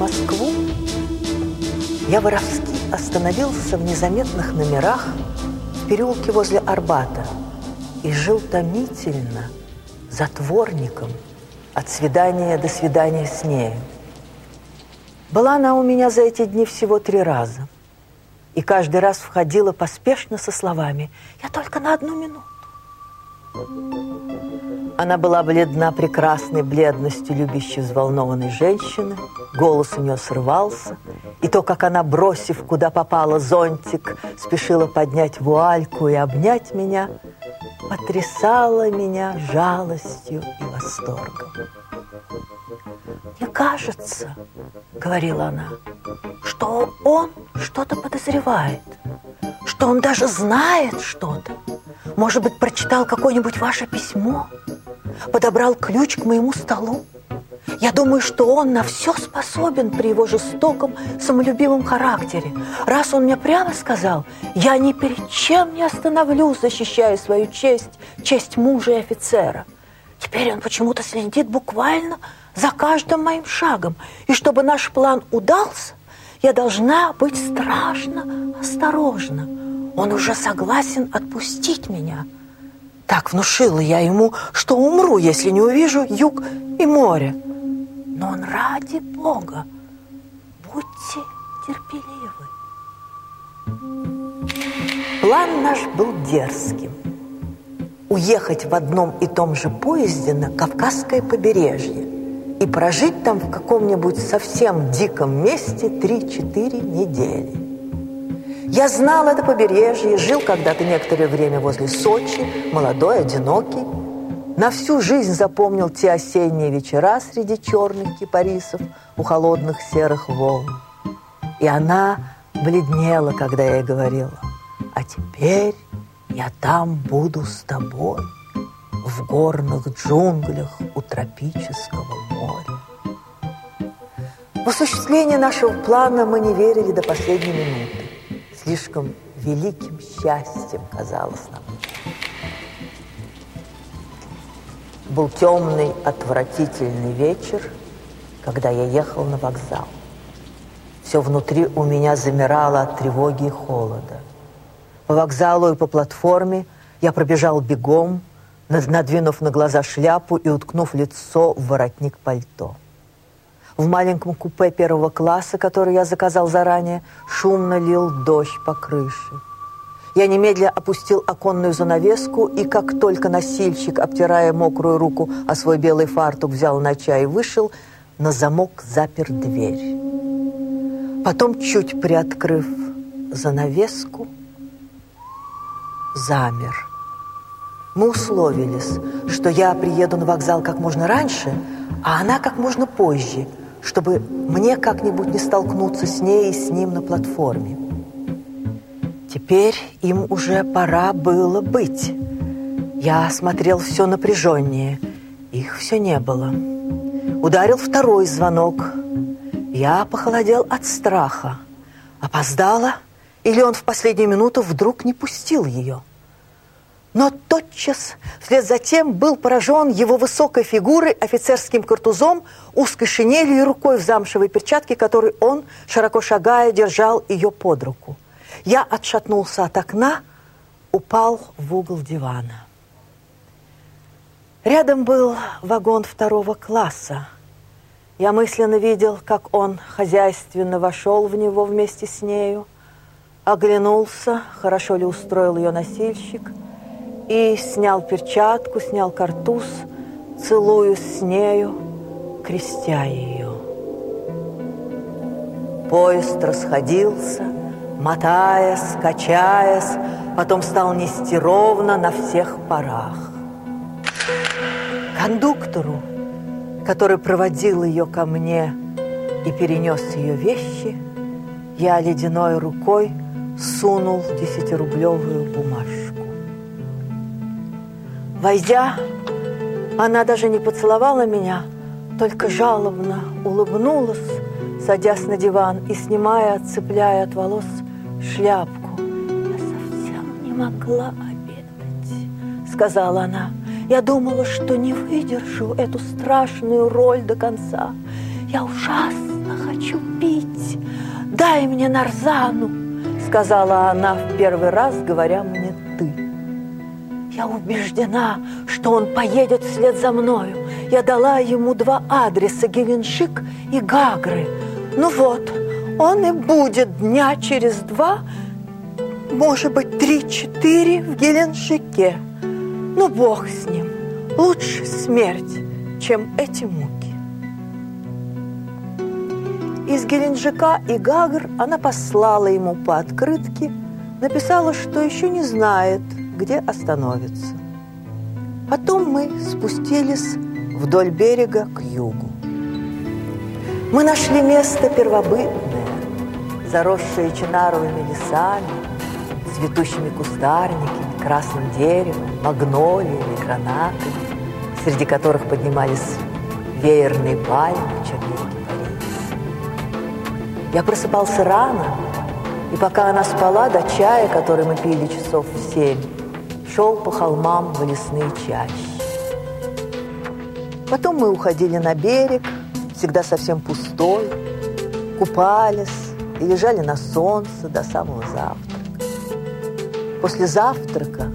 Москву, я воровски остановился в незаметных номерах в переулке возле Арбата и жил томительно, затворником, от свидания до свидания с нею. Была она у меня за эти дни всего три раза. И каждый раз входила поспешно со словами «Я только на одну минуту». Она была бледна прекрасной бледностью любящей взволнованной женщины. Голос у нее срывался. И то, как она, бросив куда попала зонтик, спешила поднять вуальку и обнять меня, потрясало меня жалостью и восторгом. «Мне кажется, — говорила она, — что он что-то подозревает, что он даже знает что-то. Может быть, прочитал какое-нибудь ваше письмо?» Подобрал ключ к моему столу. Я думаю, что он на все способен при его жестоком, самолюбивом характере. Раз он мне прямо сказал, я ни перед чем не остановлюсь, защищая свою честь, честь мужа и офицера. Теперь он почему-то следит буквально за каждым моим шагом. И чтобы наш план удался, я должна быть страшно осторожна. Он уже согласен отпустить меня – так внушила я ему, что умру, если не увижу юг и море. Но он ради Бога, будьте терпеливы. План наш был дерзким. Уехать в одном и том же поезде на Кавказское побережье и прожить там в каком-нибудь совсем диком месте 3-4 недели. Я знал это побережье, жил когда-то некоторое время возле Сочи, молодой, одинокий. На всю жизнь запомнил те осенние вечера среди черных кипарисов у холодных серых волн. И она бледнела, когда я ей говорила, а теперь я там буду с тобой, в горных джунглях у тропического моря. В осуществление нашего плана мы не верили до последней минуты слишком великим счастьем казалось нам. Был темный, отвратительный вечер, когда я ехал на вокзал. Все внутри у меня замирало от тревоги и холода. По вокзалу и по платформе я пробежал бегом, надвинув на глаза шляпу и уткнув лицо в воротник пальто. В маленьком купе первого класса, который я заказал заранее, шумно лил дождь по крыше. Я немедля опустил оконную занавеску, и как только носильщик, обтирая мокрую руку о свой белый фартук, взял на чай и вышел, на замок запер дверь. Потом, чуть приоткрыв занавеску, замер. Мы условились, что я приеду на вокзал как можно раньше, а она как можно позже – чтобы мне как-нибудь не столкнуться с ней и с ним на платформе. Теперь им уже пора было быть. Я смотрел все напряженнее. Их все не было. Ударил второй звонок. Я похолодел от страха. Опоздала, или он в последнюю минуту вдруг не пустил ее. Но тотчас вслед за тем был поражен его высокой фигурой, офицерским картузом, узкой шинелью и рукой в замшевой перчатке, которой он, широко шагая, держал ее под руку. Я отшатнулся от окна, упал в угол дивана. Рядом был вагон второго класса. Я мысленно видел, как он хозяйственно вошел в него вместе с нею, оглянулся, хорошо ли устроил ее носильщик – и снял перчатку, снял картуз, целую с нею, крестя ее. Поезд расходился, мотаясь, качаясь, потом стал нести ровно на всех парах. Кондуктору, который проводил ее ко мне и перенес ее вещи, я ледяной рукой сунул десятирублевую бумажку. Войдя, она даже не поцеловала меня, только жалобно улыбнулась, садясь на диван и снимая, отцепляя от волос шляпку. «Я совсем не могла обедать», — сказала она. «Я думала, что не выдержу эту страшную роль до конца. Я ужасно хочу пить. Дай мне нарзану, сказала она в первый раз, говоря мне. Я убеждена, что он поедет вслед за мною. Я дала ему два адреса – Геленджик и Гагры. Ну вот, он и будет дня через два, может быть, три-четыре в Геленджике. Ну, бог с ним. Лучше смерть, чем эти муки. Из Геленджика и Гагр она послала ему по открытке, написала, что еще не знает, где остановится. Потом мы спустились вдоль берега к югу. Мы нашли место первобытное, заросшее чинаровыми лесами, цветущими кустарниками, красным деревом, магнолиями, гранатами, среди которых поднимались веерные пальмы, черники. Я просыпался рано, и пока она спала, до чая, который мы пили часов в семь, шел по холмам в лесные чащи. Потом мы уходили на берег, всегда совсем пустой, купались и лежали на солнце до самого завтрака. После завтрака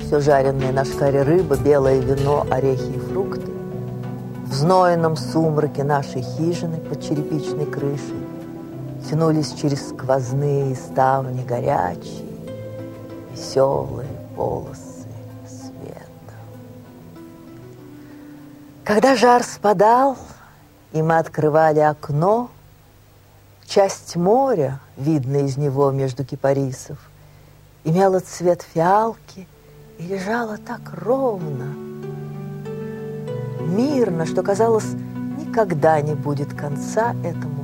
все жареное на шкаре рыба, белое вино, орехи и фрукты в знойном сумраке нашей хижины под черепичной крышей тянулись через сквозные ставни горячие, веселые полосы Когда жар спадал, и мы открывали окно, часть моря, видно из него между кипарисов, имела цвет фиалки и лежала так ровно, мирно, что казалось, никогда не будет конца этому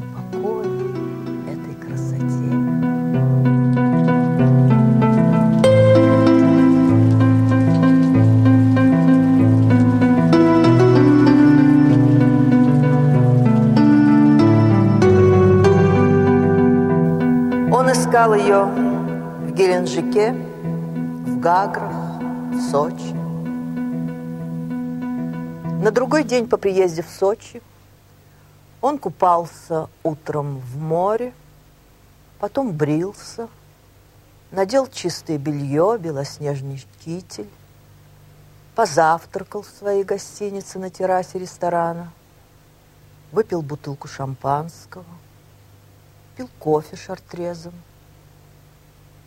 искал ее в Геленджике, в Гаграх, в Сочи. На другой день по приезде в Сочи он купался утром в море, потом брился, надел чистое белье, белоснежный китель, позавтракал в своей гостинице на террасе ресторана, выпил бутылку шампанского, пил кофе шартрезом,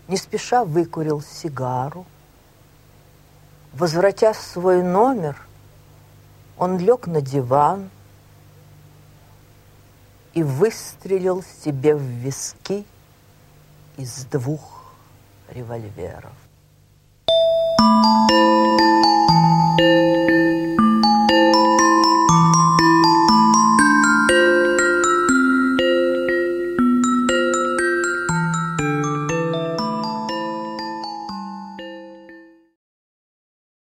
не спеша выкурил сигару. Возвратясь в свой номер, он лег на диван и выстрелил себе в виски из двух револьверов.